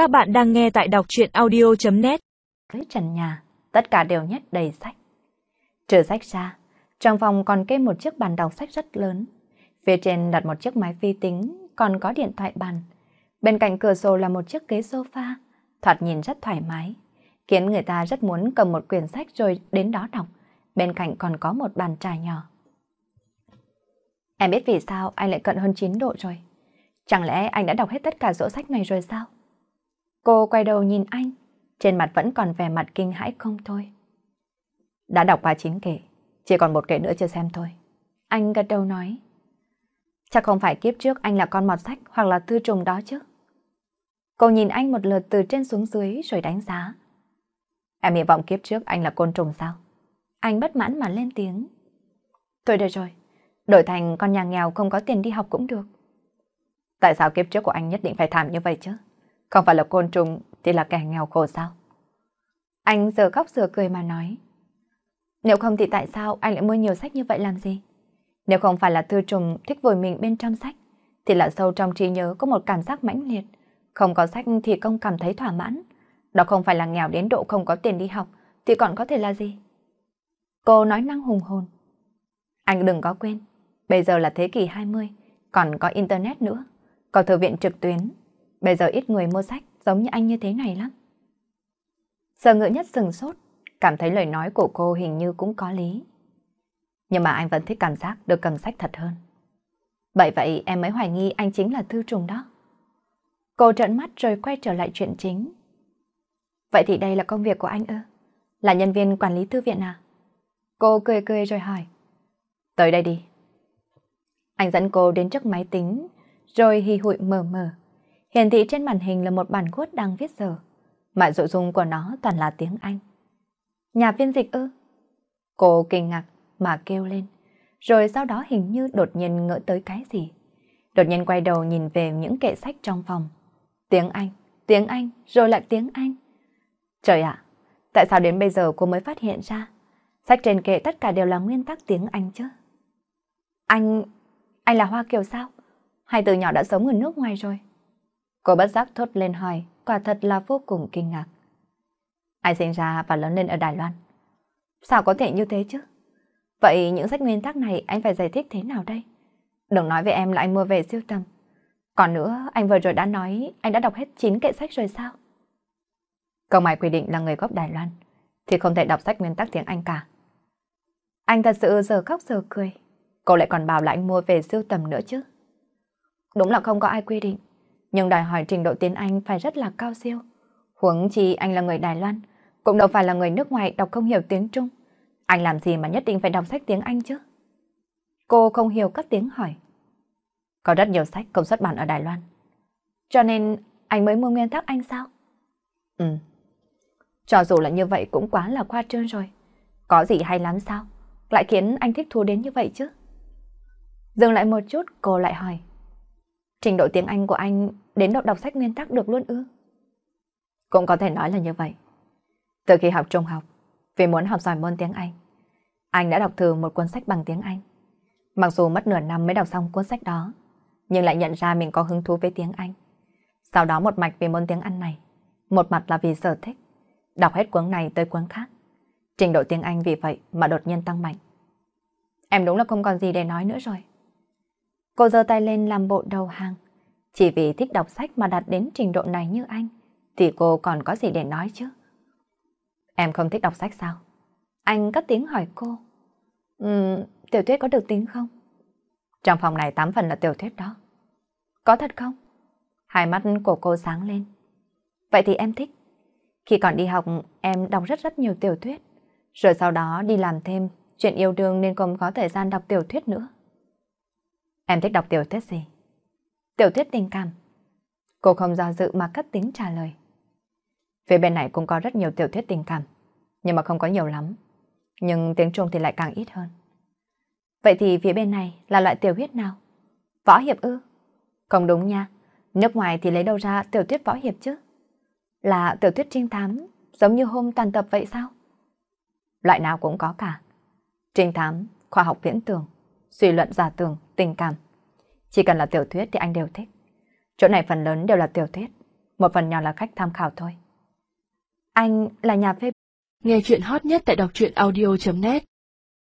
Các bạn đang nghe tại đọc chuyện audio.net Với trần nhà, tất cả đều nhét đầy sách. Trừ sách ra, trong phòng còn kê một chiếc bàn đọc sách rất lớn. Phía trên đặt một chiếc máy vi tính, còn có điện thoại bàn. Bên cạnh cửa sổ là một chiếc ghế sofa, thoạt nhìn rất thoải mái, khiến người ta rất muốn cầm một quyển sách rồi đến đó đọc. Bên cạnh còn có một bàn trà nhỏ. Em biết vì sao anh lại cận hơn 9 độ rồi. Chẳng lẽ anh đã đọc hết tất cả sổ sách này rồi sao? Cô quay đầu nhìn anh, trên mặt vẫn còn vẻ mặt kinh hãi không thôi. Đã đọc qua 9 kệ, chỉ còn một kệ nữa chưa xem thôi. Anh gật đầu nói. Chắc không phải kiếp trước anh là con mọt sách hoặc là thư trùng đó chứ. Cô nhìn anh một lượt từ trên xuống dưới rồi đánh giá. Em hy vọng kiếp trước anh là côn trùng sao? Anh bất mãn mà lên tiếng. Thôi được rồi, đổi thành con nhà nghèo không có tiền đi học cũng được. Tại sao kiếp trước của anh nhất định phải thảm như vậy chứ? Không phải là côn trùng thì là kẻ nghèo khổ sao? Anh giờ khóc giờ cười mà nói. Nếu không thì tại sao anh lại mua nhiều sách như vậy làm gì? Nếu không phải là thư trùng thích vùi mình bên trong sách, thì là sâu trong trí nhớ có một cảm giác mãnh liệt. Không có sách thì không cảm thấy thỏa mãn. Đó không phải là nghèo đến độ không có tiền đi học, thì còn có thể là gì? Cô nói năng hùng hồn. Anh đừng có quên, bây giờ là thế kỷ 20, còn có Internet nữa, có thư viện trực tuyến. Bây giờ ít người mua sách giống như anh như thế này lắm. Sở ngựa nhất sừng sốt, cảm thấy lời nói của cô hình như cũng có lý. Nhưng mà anh vẫn thích cảm giác được cầm sách thật hơn. vậy vậy em mới hoài nghi anh chính là thư trùng đó. Cô trợn mắt rồi quay trở lại chuyện chính. Vậy thì đây là công việc của anh ư? Là nhân viên quản lý thư viện à? Cô cười cười rồi hỏi. Tới đây đi. Anh dẫn cô đến trước máy tính, rồi hì hụi mờ mờ. Hiển thị trên màn hình là một bản cốt đang viết giờ. Mọi nội dung của nó toàn là tiếng Anh. Nhà phiên dịch ư? Cô kinh ngạc mà kêu lên. Rồi sau đó hình như đột nhiên ngỡ tới cái gì. Đột nhiên quay đầu nhìn về những kệ sách trong phòng. Tiếng Anh, tiếng Anh, rồi lại tiếng Anh. Trời ạ, tại sao đến bây giờ cô mới phát hiện ra? Sách trên kệ tất cả đều là nguyên tắc tiếng Anh chứ. Anh, anh là Hoa Kiều sao? Hai từ nhỏ đã sống ở nước ngoài rồi. Cô bất giác thốt lên hỏi, quả thật là vô cùng kinh ngạc. ai sinh ra và lớn lên ở Đài Loan. Sao có thể như thế chứ? Vậy những sách nguyên tắc này anh phải giải thích thế nào đây? Đừng nói với em là anh mua về siêu tầm. Còn nữa, anh vừa rồi đã nói anh đã đọc hết 9 kệ sách rồi sao? Câu mày quy định là người gốc Đài Loan, thì không thể đọc sách nguyên tắc tiếng Anh cả. Anh thật sự giờ khóc giờ cười. Cô lại còn bảo là anh mua về siêu tầm nữa chứ. Đúng là không có ai quy định, nhưng đòi hỏi trình độ tiếng Anh phải rất là cao siêu. Huống chi anh là người Đài Loan, cũng đâu phải là người nước ngoài đọc không hiểu tiếng Trung. Anh làm gì mà nhất định phải đọc sách tiếng Anh chứ? Cô không hiểu các tiếng hỏi. Có rất nhiều sách không xuất bản ở Đài Loan. Cho nên anh mới mua nguyên tắc Anh sao? Ừ. Cho dù là như vậy cũng quá là khoa trương rồi. Có gì hay lắm sao? Lại khiến anh thích thú đến như vậy chứ? Dừng lại một chút, cô lại hỏi. Trình độ tiếng Anh của anh đến độ đọc sách nguyên tắc được luôn ư? Cũng có thể nói là như vậy. Từ khi học trung học, vì muốn học giỏi môn tiếng Anh, anh đã đọc thử một cuốn sách bằng tiếng Anh. Mặc dù mất nửa năm mới đọc xong cuốn sách đó, nhưng lại nhận ra mình có hứng thú với tiếng Anh. Sau đó một mạch vì môn tiếng Anh này, một mặt là vì sở thích, đọc hết cuốn này tới cuốn khác. Trình độ tiếng Anh vì vậy mà đột nhiên tăng mạnh. Em đúng là không còn gì để nói nữa rồi. Cô giơ tay lên làm bộ đầu hàng. Chỉ vì thích đọc sách mà đạt đến trình độ này như anh, thì cô còn có gì để nói chứ? Em không thích đọc sách sao? Anh cất tiếng hỏi cô. Ừm, tiểu thuyết có được tính không? Trong phòng này tám phần là tiểu thuyết đó. Có thật không? Hai mắt của cô sáng lên. Vậy thì em thích. Khi còn đi học, em đọc rất rất nhiều tiểu thuyết. Rồi sau đó đi làm thêm, chuyện yêu đương nên không có thời gian đọc tiểu thuyết nữa. Em thích đọc tiểu thuyết gì? Tiểu thuyết tình cảm. Cô không do dự mà cất tiếng trả lời. Phía bên này cũng có rất nhiều tiểu thuyết tình cảm, nhưng mà không có nhiều lắm. Nhưng tiếng Trung thì lại càng ít hơn. Vậy thì phía bên này là loại tiểu thuyết nào? Võ hiệp ư? Không đúng nha. Nước ngoài thì lấy đâu ra tiểu thuyết võ hiệp chứ? Là tiểu thuyết trinh thám, giống như hôm toàn tập vậy sao? Loại nào cũng có cả. Trinh thám, khoa học viễn tưởng, suy luận giả tưởng, tình cảm. Chỉ cần là tiểu thuyết thì anh đều thích. Chỗ này phần lớn đều là tiểu thuyết. một phần nhỏ là khách tham khảo thôi. Anh là nhà phê Nghe chuyện hot nhất tại đọc truyện audio.net